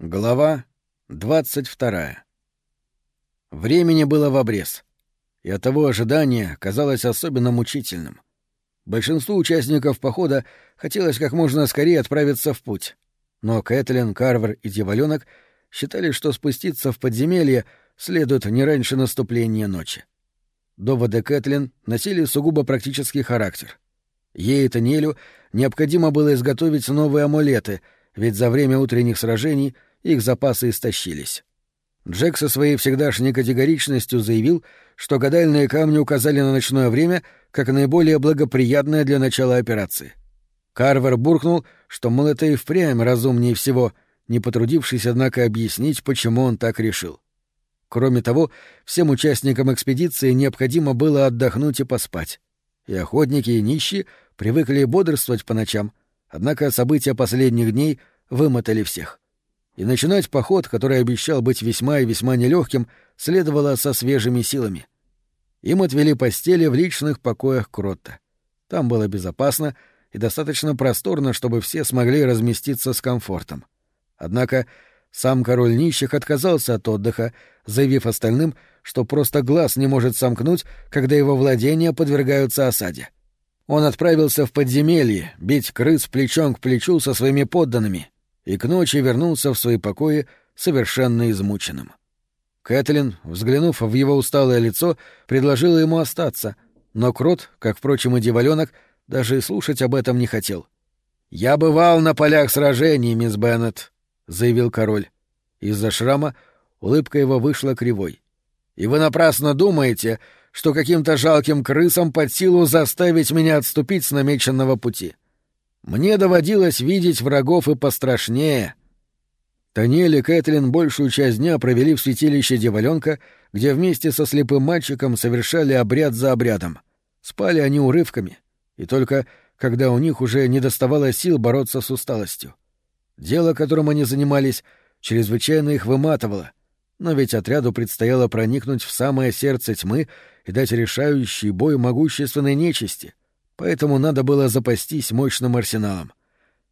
Глава 22. Времени было в обрез, и от того ожидания казалось особенно мучительным. Большинству участников похода хотелось как можно скорее отправиться в путь, но Кэтлин, Карвер и Дьяволёнок считали, что спуститься в подземелье следует не раньше наступления ночи. Доводы Кэтлин носили сугубо практический характер. Ей и Таниэлю необходимо было изготовить новые амулеты, ведь за время утренних сражений их запасы истощились. Джек со своей всегдашней категоричностью заявил, что гадальные камни указали на ночное время как наиболее благоприятное для начала операции. Карвер буркнул, что, мол, впрямь разумнее всего, не потрудившись, однако, объяснить, почему он так решил. Кроме того, всем участникам экспедиции необходимо было отдохнуть и поспать. И охотники, и нищие привыкли бодрствовать по ночам, однако события последних дней вымотали всех. И начинать поход, который обещал быть весьма и весьма нелегким, следовало со свежими силами. Им отвели постели в личных покоях Кротта. Там было безопасно и достаточно просторно, чтобы все смогли разместиться с комфортом. Однако сам король нищих отказался от отдыха, заявив остальным, что просто глаз не может сомкнуть, когда его владения подвергаются осаде. Он отправился в подземелье, бить крыс плечом к плечу со своими подданными, и к ночи вернулся в свои покои совершенно измученным. Кэтлин, взглянув в его усталое лицо, предложила ему остаться, но Крот, как, впрочем, и Диваленок, даже и слушать об этом не хотел. «Я бывал на полях сражений, мисс Беннет», — заявил король. Из-за шрама улыбка его вышла кривой. «И вы напрасно думаете, что каким-то жалким крысам под силу заставить меня отступить с намеченного пути. Мне доводилось видеть врагов и пострашнее». Таниэль и Кэтлин большую часть дня провели в святилище Дьяволёнка, где вместе со слепым мальчиком совершали обряд за обрядом. Спали они урывками, и только когда у них уже не доставало сил бороться с усталостью. Дело, которым они занимались, чрезвычайно их выматывало, но ведь отряду предстояло проникнуть в самое сердце тьмы и дать решающий бой могущественной нечисти, поэтому надо было запастись мощным арсеналом.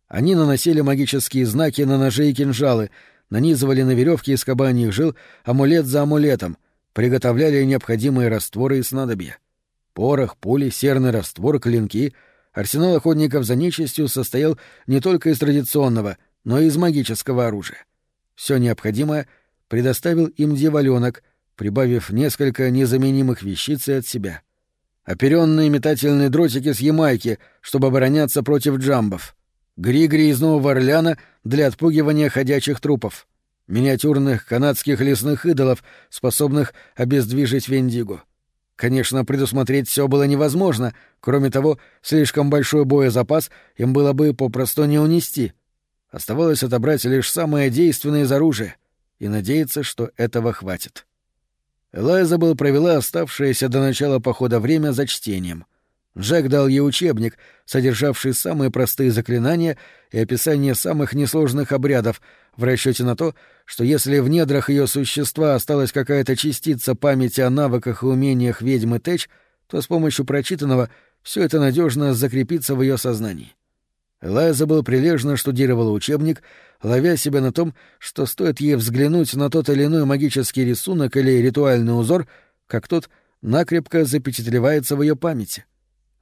Они наносили магические знаки на ножи и кинжалы, нанизывали на веревки из кабаньих жил амулет за амулетом, приготовляли необходимые растворы и снадобья. Порох, пули, серный раствор, клинки — Арсенал охотников за нечистью состоял не только из традиционного — но и из магического оружия. Все необходимое предоставил им дьяволёнок, прибавив несколько незаменимых вещиц от себя. Оперенные метательные дротики с Ямайки, чтобы обороняться против джамбов. Григри из Нового Орлеана для отпугивания ходячих трупов. Миниатюрных канадских лесных идолов, способных обездвижить Вендиго. Конечно, предусмотреть все было невозможно, кроме того, слишком большой боезапас им было бы попросту не унести — Оставалось отобрать лишь самое действенное из оружия и надеяться, что этого хватит. Элайзабел провела оставшееся до начала похода время за чтением. Джек дал ей учебник, содержавший самые простые заклинания и описание самых несложных обрядов, в расчете на то, что если в недрах ее существа осталась какая-то частица памяти о навыках и умениях ведьмы Тэч, то с помощью прочитанного все это надежно закрепится в ее сознании. Элайзабел прилежно штудировала учебник, ловя себя на том, что стоит ей взглянуть на тот или иной магический рисунок или ритуальный узор, как тот накрепко запечатлевается в ее памяти.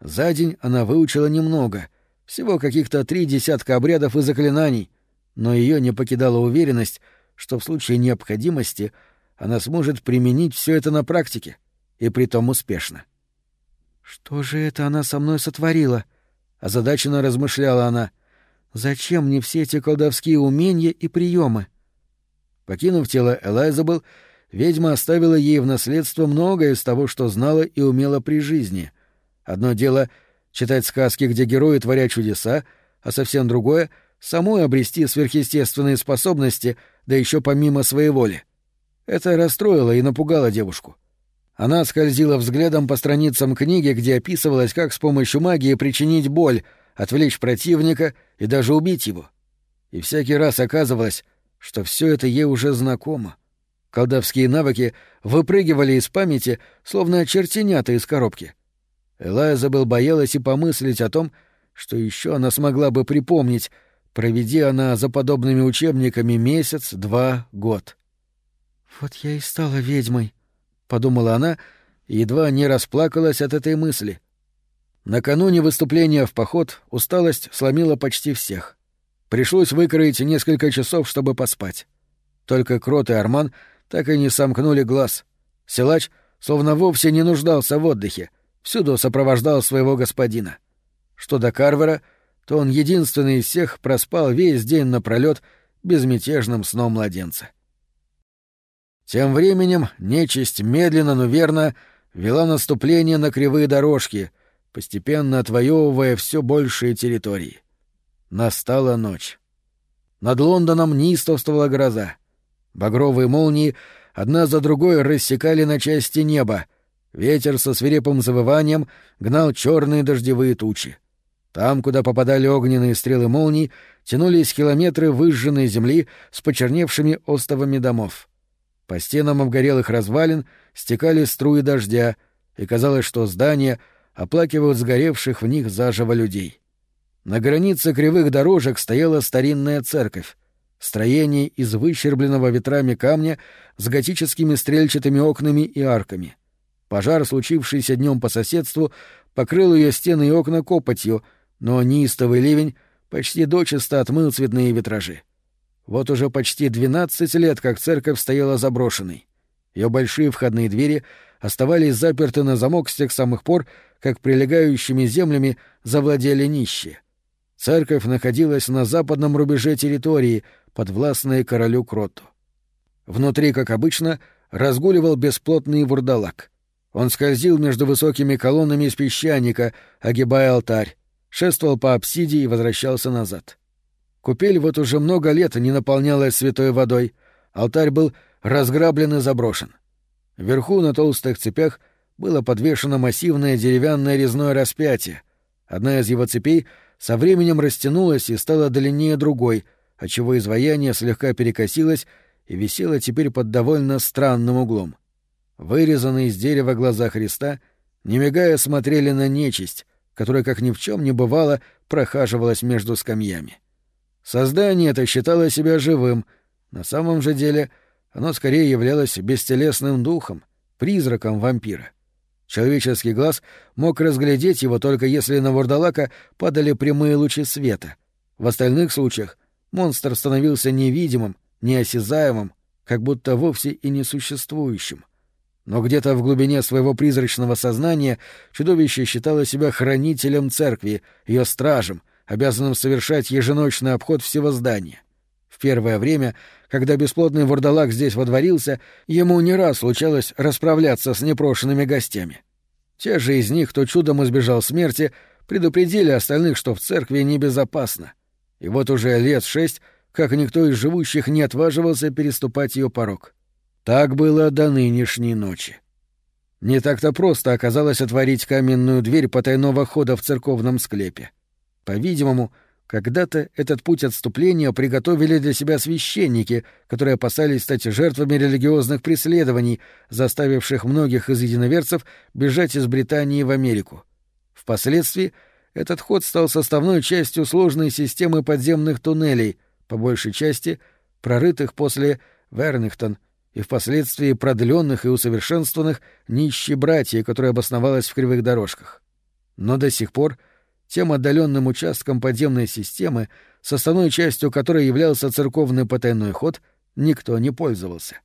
За день она выучила немного, всего каких-то три десятка обрядов и заклинаний, но ее не покидала уверенность, что в случае необходимости она сможет применить все это на практике, и притом успешно. «Что же это она со мной сотворила?» озадаченно размышляла она. Зачем мне все эти колдовские умения и приемы? Покинув тело Элайзабел, ведьма оставила ей в наследство многое из того, что знала и умела при жизни. Одно дело — читать сказки, где герои творят чудеса, а совсем другое — самой обрести сверхъестественные способности, да еще помимо своей воли. Это расстроило и напугало девушку. Она скользила взглядом по страницам книги, где описывалось, как с помощью магии причинить боль, отвлечь противника и даже убить его. И всякий раз оказывалось, что все это ей уже знакомо. Колдовские навыки выпрыгивали из памяти, словно чертенята из коробки. Элайзабел боялась и помыслить о том, что еще она смогла бы припомнить, проведи она за подобными учебниками месяц, два, год. «Вот я и стала ведьмой», — подумала она и едва не расплакалась от этой мысли. Накануне выступления в поход усталость сломила почти всех. Пришлось выкроить несколько часов, чтобы поспать. Только Крот и Арман так и не сомкнули глаз. Силач словно вовсе не нуждался в отдыхе, всюду сопровождал своего господина. Что до Карвера, то он единственный из всех проспал весь день напролёт безмятежным сном младенца. Тем временем нечисть медленно, но верно вела наступление на кривые дорожки, постепенно отвоевывая все большие территории. Настала ночь. Над Лондоном неистовствовала гроза. Багровые молнии одна за другой рассекали на части неба. Ветер со свирепым завыванием гнал черные дождевые тучи. Там, куда попадали огненные стрелы молний, тянулись километры выжженной земли с почерневшими остовами домов. По стенам обгорелых развалин стекали струи дождя, и казалось, что здания оплакивают сгоревших в них заживо людей. На границе кривых дорожек стояла старинная церковь. Строение из выщербленного ветрами камня с готическими стрельчатыми окнами и арками. Пожар, случившийся днем по соседству, покрыл ее стены и окна копотью, но неистовый ливень почти дочисто отмыл цветные витражи. Вот уже почти двенадцать лет, как церковь стояла заброшенной. Ее большие входные двери оставались заперты на замок с тех самых пор, как прилегающими землями завладели нищие. Церковь находилась на западном рубеже территории, подвластной королю Кроту. Внутри, как обычно, разгуливал бесплотный вурдалак. Он скользил между высокими колоннами из песчаника, огибая алтарь, шествовал по апсиде и возвращался назад. Купель вот уже много лет не наполнялась святой водой, алтарь был разграблен и заброшен. Вверху на толстых цепях было подвешено массивное деревянное резное распятие. Одна из его цепей — со временем растянулась и стала длиннее другой, отчего изваяние слегка перекосилось и висело теперь под довольно странным углом. Вырезанные из дерева глаза Христа, не мигая, смотрели на нечисть, которая, как ни в чем не бывало, прохаживалась между скамьями. Создание это считало себя живым, на самом же деле оно скорее являлось бестелесным духом, призраком вампира. Человеческий глаз мог разглядеть его только если на вурдалака падали прямые лучи света. В остальных случаях монстр становился невидимым, неосязаемым, как будто вовсе и несуществующим. Но где-то в глубине своего призрачного сознания чудовище считало себя хранителем церкви, ее стражем, обязанным совершать еженочный обход всего здания. Первое время, когда бесплотный вурдалак здесь водворился, ему не раз случалось расправляться с непрошенными гостями. Те же из них, кто чудом избежал смерти, предупредили остальных, что в церкви небезопасно. И вот уже лет шесть, как никто из живущих не отваживался переступать ее порог. Так было до нынешней ночи. Не так-то просто оказалось отворить каменную дверь потайного хода в церковном склепе. По-видимому, когда-то этот путь отступления приготовили для себя священники, которые опасались стать жертвами религиозных преследований, заставивших многих из единоверцев бежать из Британии в Америку. Впоследствии этот ход стал составной частью сложной системы подземных туннелей, по большей части прорытых после Вернингтон и впоследствии продленных и усовершенствованных нищей братьей, которая обосновалась в кривых дорожках. Но до сих пор — тем отдаленным участком подземной системы, составной частью которой являлся церковный потайной ход, никто не пользовался.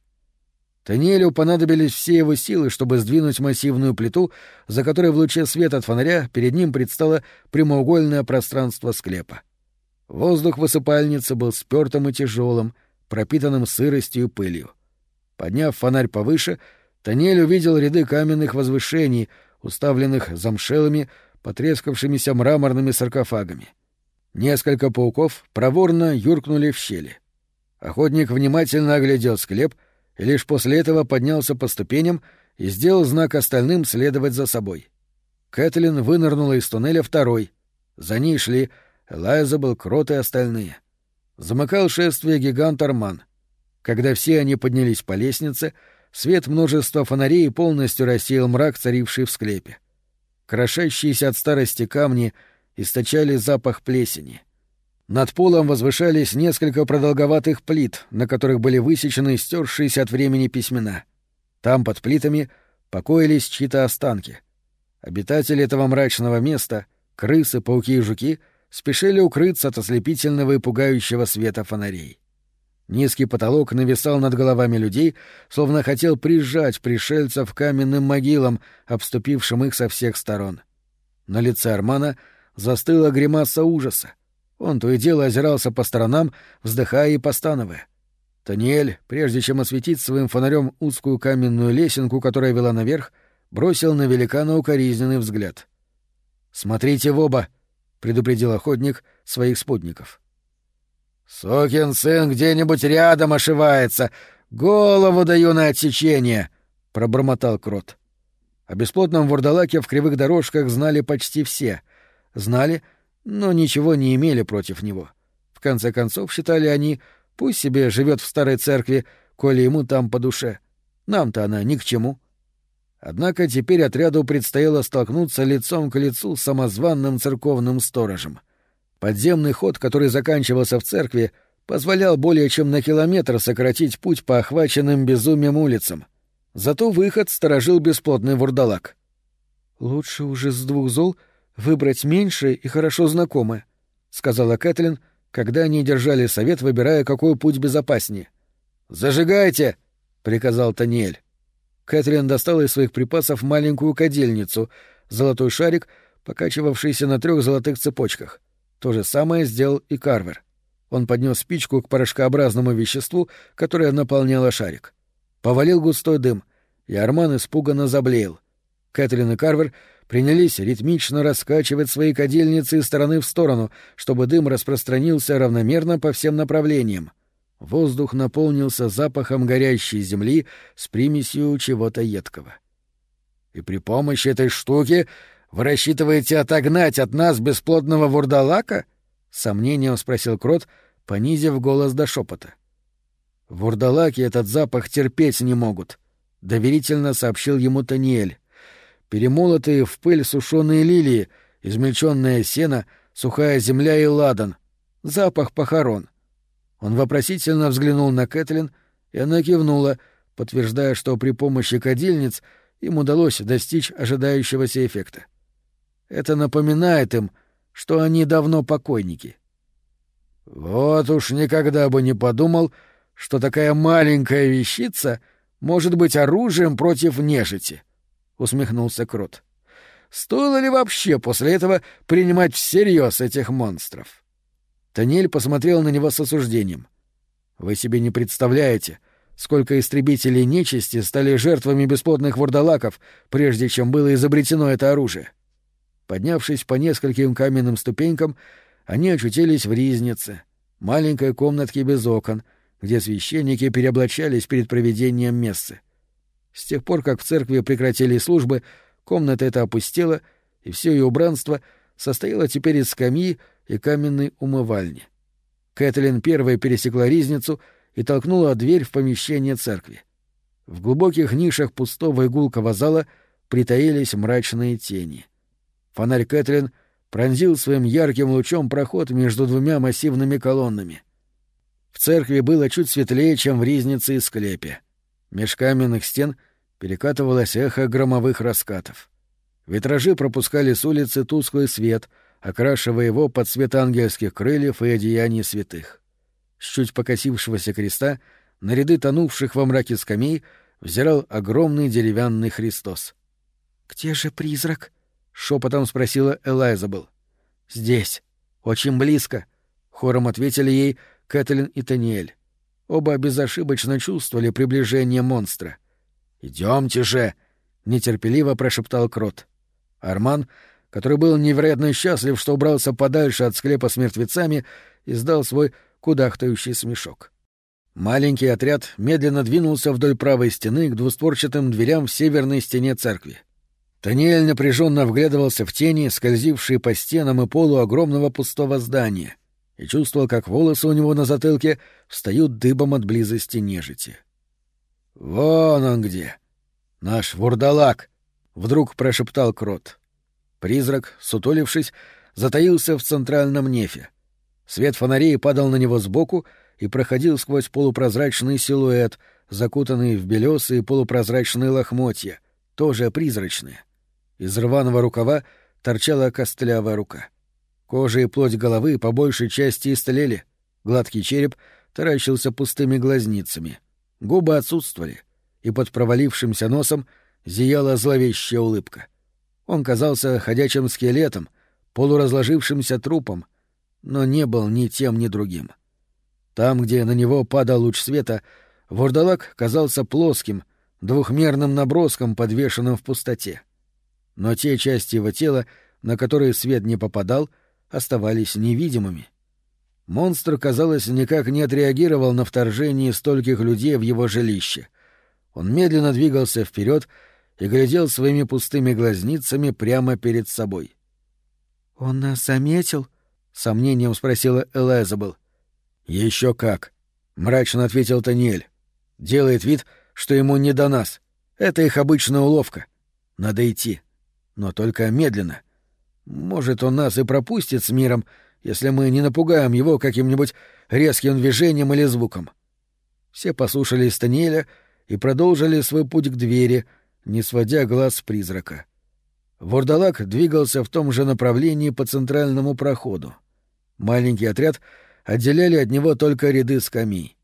Таниэлю понадобились все его силы, чтобы сдвинуть массивную плиту, за которой в луче света от фонаря перед ним предстало прямоугольное пространство склепа. Воздух в высыпальнице был спёртым и тяжелым, пропитанным сыростью и пылью. Подняв фонарь повыше, Таниэль увидел ряды каменных возвышений, уставленных замшелыми, потрескавшимися мраморными саркофагами. Несколько пауков проворно юркнули в щели. Охотник внимательно оглядел склеп и лишь после этого поднялся по ступеням и сделал знак остальным следовать за собой. Кэтлин вынырнула из туннеля второй. За ней шли Элайзабел, Крот и остальные. Замыкал шествие гигант Арман. Когда все они поднялись по лестнице, свет множества фонарей полностью рассеял мрак, царивший в склепе. Крошащиеся от старости камни источали запах плесени. Над полом возвышались несколько продолговатых плит, на которых были высечены стершиеся от времени письмена. Там, под плитами, покоились чьи-то останки. Обитатели этого мрачного места, крысы, пауки и жуки, спешили укрыться от ослепительного и пугающего света фонарей. Низкий потолок нависал над головами людей, словно хотел прижать пришельцев к каменным могилам, обступившим их со всех сторон. На лице Армана застыла гримаса ужаса. Он то и дело озирался по сторонам, вздыхая и постановая. Таниэль, прежде чем осветить своим фонарем узкую каменную лесенку, которая вела наверх, бросил на великана укоризненный взгляд. «Смотрите в оба!» — предупредил охотник своих спутников. — «Сукин сын где-нибудь рядом ошивается! Голову даю на отсечение!» — пробормотал Крот. О бесплотном вурдалаке в кривых дорожках знали почти все. Знали, но ничего не имели против него. В конце концов, считали они, пусть себе живет в старой церкви, коли ему там по душе. Нам-то она ни к чему. Однако теперь отряду предстояло столкнуться лицом к лицу с самозванным церковным сторожем — Подземный ход, который заканчивался в церкви, позволял более чем на километр сократить путь по охваченным безумием улицам. Зато выход сторожил бесплотный вурдалак. «Лучше уже с двух зол выбрать меньшее и хорошо знакомое», — сказала Кэтлин, когда они держали совет, выбирая, какой путь безопаснее. «Зажигайте!» — приказал Таниэль. Кэтлин достала из своих припасов маленькую кадильницу, золотой шарик, покачивавшийся на трех золотых цепочках. То же самое сделал и Карвер. Он поднес спичку к порошкообразному веществу, которое наполняло шарик. Повалил густой дым, и Арман испуганно заблеял. Кэтлин и Карвер принялись ритмично раскачивать свои кадильницы из стороны в сторону, чтобы дым распространился равномерно по всем направлениям. Воздух наполнился запахом горящей земли с примесью чего-то едкого. И при помощи этой штуки вы рассчитываете отогнать от нас бесплодного вурдалака? Сомнением спросил Крот, понизив голос до шепота. Вурдалаки этот запах терпеть не могут, доверительно сообщил ему Таниэль. Перемолотые в пыль сушеные лилии, измельченное сено, сухая земля и ладан. Запах похорон. Он вопросительно взглянул на Кэтлин, и она кивнула, подтверждая, что при помощи кадильниц им удалось достичь ожидающегося эффекта. Это напоминает им, что они давно покойники. Вот уж никогда бы не подумал, что такая маленькая вещица может быть оружием против нежити, — усмехнулся Крот. Стоило ли вообще после этого принимать всерьез этих монстров? Танель посмотрел на него с осуждением. Вы себе не представляете, сколько истребителей нечисти стали жертвами бесплодных вурдалаков, прежде чем было изобретено это оружие. Поднявшись по нескольким каменным ступенькам, они очутились в ризнице, маленькой комнатке без окон, где священники переоблачались перед проведением мессы. С тех пор, как в церкви прекратили службы, комната эта опустела, и все ее убранство состояло теперь из скамьи и каменной умывальни. Кэтлин первая пересекла ризницу и толкнула дверь в помещение церкви. В глубоких нишах пустого игулкового зала притаились мрачные тени — Фонарь Кэтрин пронзил своим ярким лучом проход между двумя массивными колоннами. В церкви было чуть светлее, чем в ризнице и склепе. Меж каменных стен перекатывалось эхо громовых раскатов. Витражи пропускали с улицы тусклый свет, окрашивая его под цвет ангельских крыльев и одеяний святых. С чуть покосившегося креста на ряды тонувших во мраке скамей взирал огромный деревянный Христос. «Где же призрак?» Шепотом спросила Элайзабел. Здесь, очень близко, хором ответили ей Кэтлин и Таниэль. Оба безошибочно чувствовали приближение монстра. Идемте же, нетерпеливо прошептал Крот. Арман, который был невероятно счастлив, что убрался подальше от склепа с мертвецами, издал свой кудахтающий смешок. Маленький отряд медленно двинулся вдоль правой стены к двустворчатым дверям в северной стене церкви. Таниэль напряженно вглядывался в тени, скользившие по стенам и полу огромного пустого здания, и чувствовал, как волосы у него на затылке встают дыбом от близости нежити. «Вон он где! Наш вурдалак!» — вдруг прошептал Крот. Призрак, сутулившись, затаился в центральном нефе. Свет фонарей падал на него сбоку и проходил сквозь полупрозрачный силуэт, закутанный в белесые полупрозрачные лохмотья, тоже призрачные. Из рваного рукава торчала костлявая рука. Кожа и плоть головы по большей части истлели, гладкий череп таращился пустыми глазницами, губы отсутствовали, и под провалившимся носом зияла зловещая улыбка. Он казался ходячим скелетом, полуразложившимся трупом, но не был ни тем, ни другим. Там, где на него падал луч света, вурдалак казался плоским, двухмерным наброском, подвешенным в пустоте. Но те части его тела, на которые свет не попадал, оставались невидимыми. Монстр, казалось, никак не отреагировал на вторжение стольких людей в его жилище. Он медленно двигался вперед и глядел своими пустыми глазницами прямо перед собой. «Он нас заметил?» — сомнением спросила Элайзабел. Еще как!» — мрачно ответил Таниэль. «Делает вид, что ему не до нас. Это их обычная уловка. Надо идти. Но только медленно. Может, он нас и пропустит с миром, если мы не напугаем его каким-нибудь резким движением или звуком». Все послушались Таниэля и продолжили свой путь к двери, не сводя глаз с призрака. Вордалак двигался в том же направлении по центральному проходу. Маленький отряд отделяли от него только ряды скамей.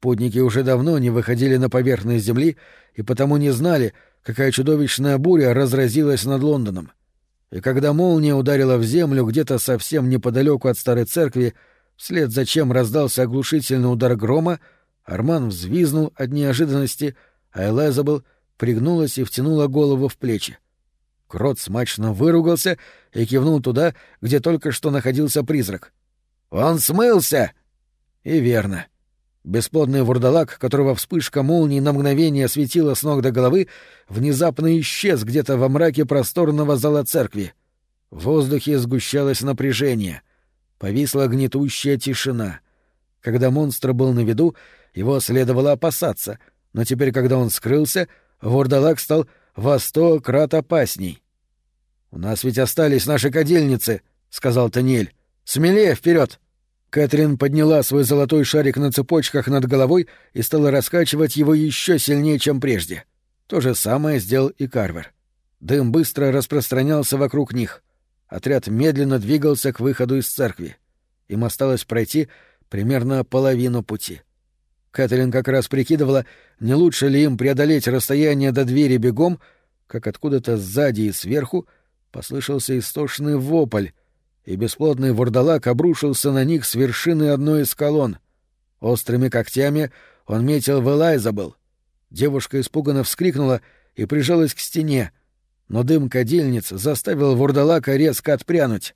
Путники уже давно не выходили на поверхность земли и потому не знали, какая чудовищная буря разразилась над Лондоном. И когда молния ударила в землю где-то совсем неподалеку от старой церкви, вслед за чем раздался оглушительный удар грома, Арман взвизнул от неожиданности, а Элайзабел пригнулась и втянула голову в плечи. Крот смачно выругался и кивнул туда, где только что находился призрак. «Он смылся!» И верно. Бесплодный вурдалак, которого вспышка молнии на мгновение осветила с ног до головы, внезапно исчез где-то во мраке просторного зала церкви. В воздухе сгущалось напряжение. Повисла гнетущая тишина. Когда монстр был на виду, его следовало опасаться, но теперь, когда он скрылся, вурдалак стал во сто крат опасней. «У нас ведь остались наши кадильницы», — сказал Таниэль. «Смелее вперед! Кэтрин подняла свой золотой шарик на цепочках над головой и стала раскачивать его еще сильнее, чем прежде. То же самое сделал и Карвер. Дым быстро распространялся вокруг них. Отряд медленно двигался к выходу из церкви. Им осталось пройти примерно половину пути. Кэтрин как раз прикидывала, не лучше ли им преодолеть расстояние до двери бегом, как откуда-то сзади и сверху послышался истошный вопль, и бесплотный вурдалак обрушился на них с вершины одной из колонн. Острыми когтями он метил в Элайзабел. Девушка испуганно вскрикнула и прижалась к стене, но дым кадильниц заставил вурдалака резко отпрянуть.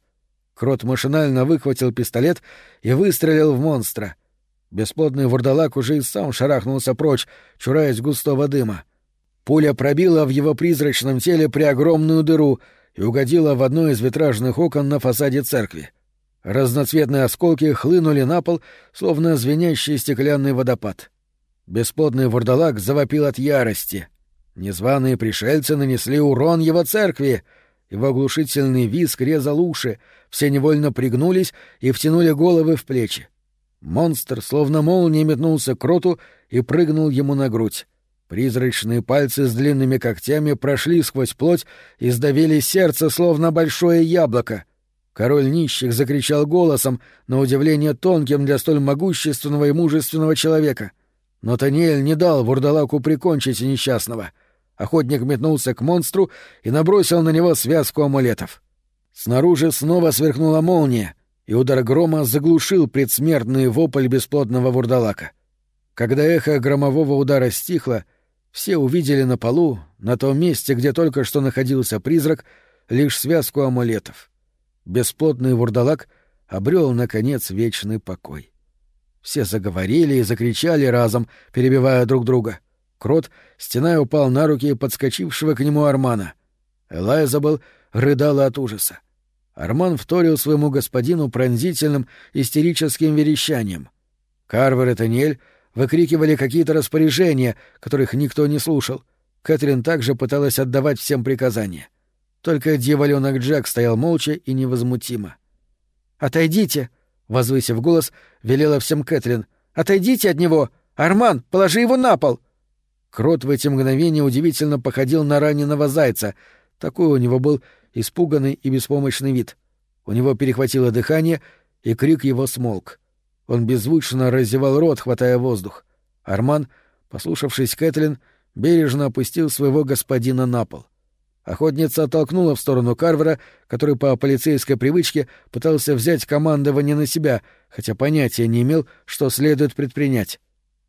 Крот машинально выхватил пистолет и выстрелил в монстра. Бесплодный вурдалак уже и сам шарахнулся прочь, чураясь густого дыма. Пуля пробила в его призрачном теле преогромную дыру — и угодила в одно из витражных окон на фасаде церкви. Разноцветные осколки хлынули на пол, словно звенящий стеклянный водопад. Бесплодный вурдалак завопил от ярости. Незваные пришельцы нанесли урон его церкви. Его оглушительный визг резал уши, все невольно пригнулись и втянули головы в плечи. Монстр, словно молнией, метнулся к роту и прыгнул ему на грудь. Призрачные пальцы с длинными когтями прошли сквозь плоть и сдавили сердце, словно большое яблоко. Король нищих закричал голосом, на удивление тонким для столь могущественного и мужественного человека. Но Таниэль не дал вурдалаку прикончить несчастного. Охотник метнулся к монстру и набросил на него связку амулетов. Снаружи снова сверкнула молния, и удар грома заглушил предсмертный вопль бесплотного вурдалака. Когда эхо громового удара стихло, все увидели на полу, на том месте, где только что находился призрак, лишь связку амулетов. Бесплотный вурдалак обрел, наконец, вечный покой. Все заговорили и закричали разом, перебивая друг друга. Крот, стеная, упал на руки подскочившего к нему Армана. Элайзабел рыдала от ужаса. Арман вторил своему господину пронзительным, истерическим верещанием. Карвер и Таниэль выкрикивали какие-то распоряжения, которых никто не слушал. Кэтрин также пыталась отдавать всем приказания. Только дьяволёнок Джек стоял молча и невозмутимо. «Отойдите!» — Возвысив голос, велела всем Кэтлин. «Отойдите от него! Арман, положи его на пол!» Крот в эти мгновения удивительно походил на раненого зайца. Такой у него был испуганный и беспомощный вид. У него перехватило дыхание, и крик его смолк. Он беззвучно разевал рот, хватая воздух. Арман, послушавшись Кэтлин, бережно опустил своего господина на пол. Охотница оттолкнула в сторону Карвера, который по полицейской привычке пытался взять командование на себя, хотя понятия не имел, что следует предпринять.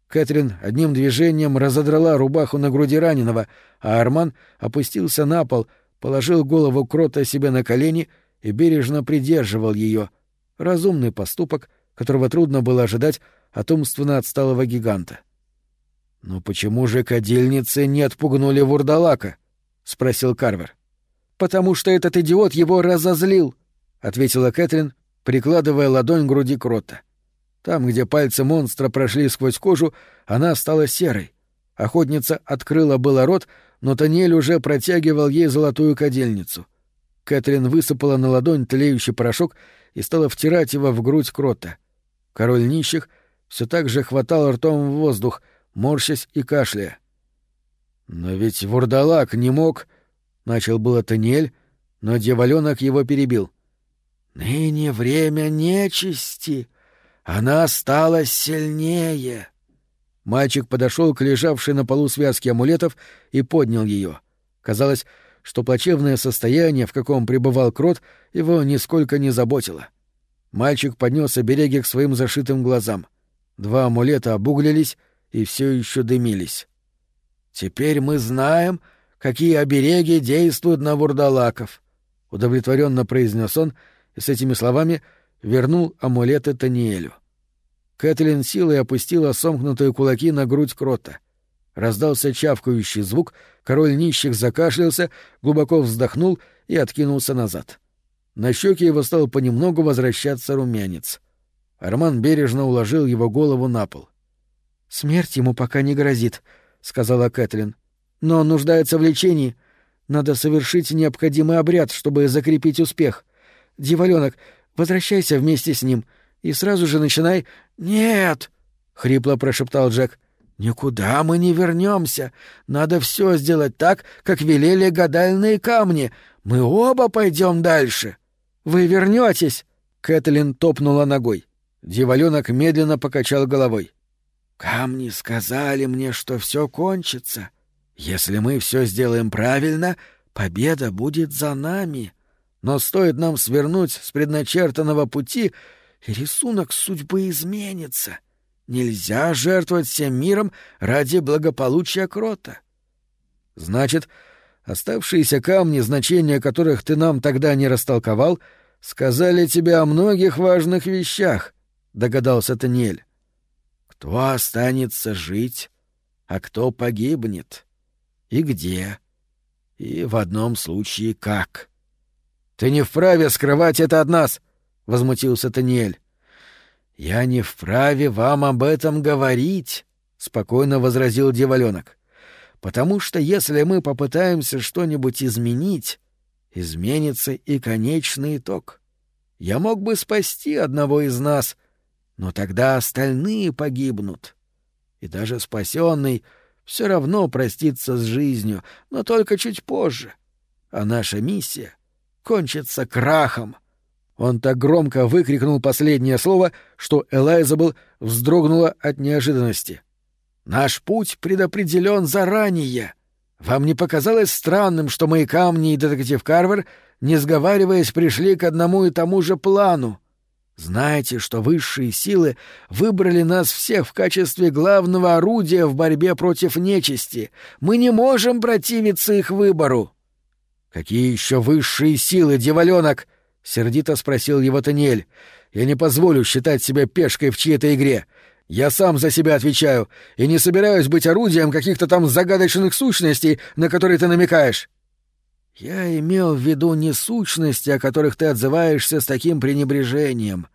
Кэтрин одним движением разодрала рубаху на груди раненого, а Арман опустился на пол, положил голову Крота себе на колени и бережно придерживал ее. Разумный поступок, которого трудно было ожидать от умственно отсталого гиганта. «Но почему же кадильницы не отпугнули вурдалака?» — спросил Карвер. «Потому что этот идиот его разозлил», — ответила Кэтрин, прикладывая ладонь к груди Крота. Там, где пальцы монстра прошли сквозь кожу, она стала серой. Охотница открыла было рот, но Таниэль уже протягивал ей золотую кадильницу. Кэтрин высыпала на ладонь тлеющий порошок и стала втирать его в грудь Крота. Король нищих все так же хватал ртом в воздух, морщась и кашляя. «Но ведь вурдалак не мог...» — начал было Таниэль, но дьяволёнок его перебил. «Ныне время нечисти. Она стала сильнее». Мальчик подошел к лежавшей на полу связке амулетов и поднял ее. Казалось, что плачевное состояние, в каком пребывал крот, его нисколько не заботило. Мальчик поднес обереги к своим зашитым глазам. Два амулета обуглились и все еще дымились. Теперь мы знаем, какие обереги действуют на вурдалаков, удовлетворенно произнес он и с этими словами вернул амулеты Таниэлю. Кэтлин силой опустила сомкнутые кулаки на грудь Крота. Раздался чавкающий звук, король нищих закашлялся, глубоко вздохнул и откинулся назад. На щеке его стал понемногу возвращаться румянец. Арман бережно уложил его голову на пол. «Смерть ему пока не грозит», сказала Кэтлин. Но он нуждается в лечении. Надо совершить необходимый обряд, чтобы закрепить успех. Дьяволёнок, возвращайся вместе с ним и сразу же начинай. Нет! хрипло прошептал Джек. Никуда мы не вернемся. Надо все сделать так, как велели гадальные камни. Мы оба пойдем дальше. Вы вернетесь. Кэтлин топнула ногой. Дьяволёнок медленно покачал головой. Камни сказали мне, что все кончится. Если мы все сделаем правильно, победа будет за нами. Но стоит нам свернуть с предначертанного пути, рисунок судьбы изменится. Нельзя жертвовать всем миром ради благополучия Крота. Значит, оставшиеся камни, значения которых ты нам тогда не растолковал, сказали тебе о многих важных вещах, — догадался Таниэль. Кто останется жить, а кто погибнет? И где? И в одном случае как? — Ты не вправе скрывать это от нас! — возмутился Таниэль. — Я не вправе вам об этом говорить, — спокойно возразил дьяволёнок. — Потому что если мы попытаемся что-нибудь изменить, изменится и конечный итог. Я мог бы спасти одного из нас — но тогда остальные погибнут. И даже спасенный все равно простится с жизнью, но только чуть позже. А наша миссия кончится крахом. Он так громко выкрикнул последнее слово, что Элайзабел вздрогнула от неожиданности. «Наш путь предопределен заранее. Вам не показалось странным, что мои камни и детектив Карвер, не сговариваясь, пришли к одному и тому же плану? Знаете, что высшие силы выбрали нас всех в качестве главного орудия в борьбе против нечисти. Мы не можем противиться их выбору. Какие еще высшие силы, дьяволёнок? сердито спросил его Таниэль. Я не позволю считать себя пешкой в чьей-то игре. Я сам за себя отвечаю и не собираюсь быть орудием каких-то там загадочных сущностей, на которые ты намекаешь. «Я имел в виду не сущности, о которых ты отзываешься с таким пренебрежением».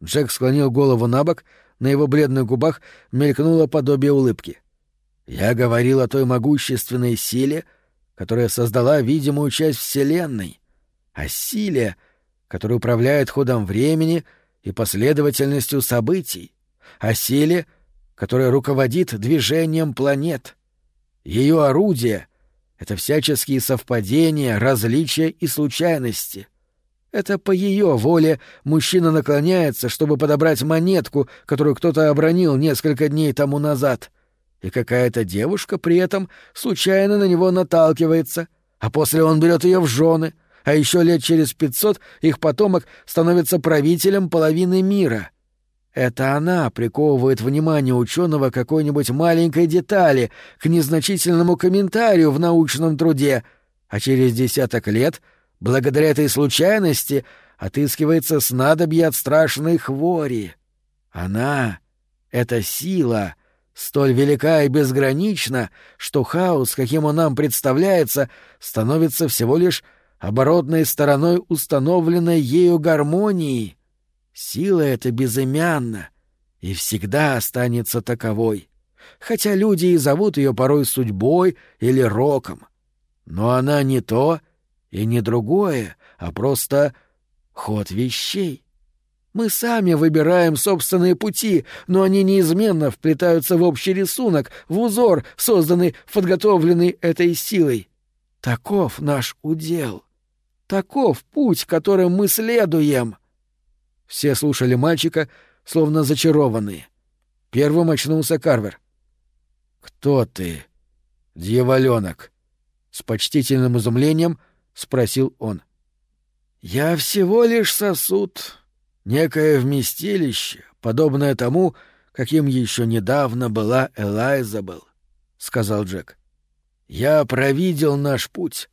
Джек склонил голову на бок, на его бледных губах мелькнуло подобие улыбки. «Я говорил о той могущественной силе, которая создала видимую часть Вселенной, о силе, которая управляет ходом времени и последовательностью событий, о силе, которая руководит движением планет. Ее орудие — это всяческие совпадения, различия и случайности. Это по ее воле мужчина наклоняется, чтобы подобрать монетку, которую кто-то обронил несколько дней тому назад. И какая-то девушка при этом случайно на него наталкивается, а после он берет ее в жены, а еще лет через пятьсот их потомок становится правителем половины мира. Это она приковывает внимание ученого какой-нибудь маленькой детали, к незначительному комментарию в научном труде, а через десяток лет — Благодаря этой случайности отыскивается снадобье от страшной хвори. Она — эта сила, столь велика и безгранична, что хаос, каким он нам представляется, становится всего лишь оборотной стороной установленной ею гармонии. Сила эта безымянна и всегда останется таковой, хотя люди и зовут ее порой судьбой или роком. Но она не то и не другое, а просто ход вещей. Мы сами выбираем собственные пути, но они неизменно вплетаются в общий рисунок, в узор, созданный, подготовленный этой силой. Таков наш удел. Таков путь, которым мы следуем. Все слушали мальчика, словно зачарованные. Первым очнулся Карвер. «Кто ты, дьяволёнок?» С почтительным изумлением — спросил он. Я всего лишь сосуд, некое вместилище, подобное тому, каким еще недавно была Элайзабел, сказал Джек. Я провидел наш путь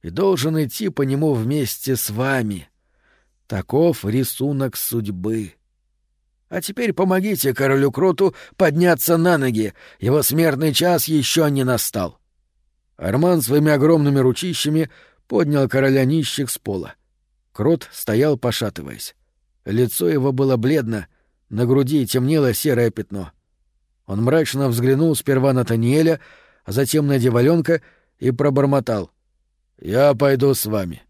и должен идти по нему вместе с вами. Таков рисунок судьбы. А теперь помогите королю Кроту подняться на ноги, его смертный час еще не настал. Арман своими огромными ручищами поднял короля нищих с пола. Крот стоял, пошатываясь. Лицо его было бледно, на груди темнело серое пятно. Он мрачно взглянул сперва на Таниэля, а затем на деваленка и пробормотал. «Я пойду с вами.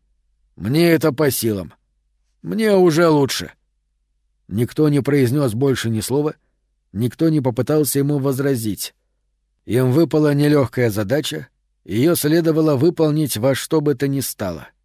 Мне это по силам. Мне уже лучше». Никто не произнес больше ни слова, никто не попытался ему возразить. Им выпала нелегкая задача ее следовало выполнить во что бы то ни стало —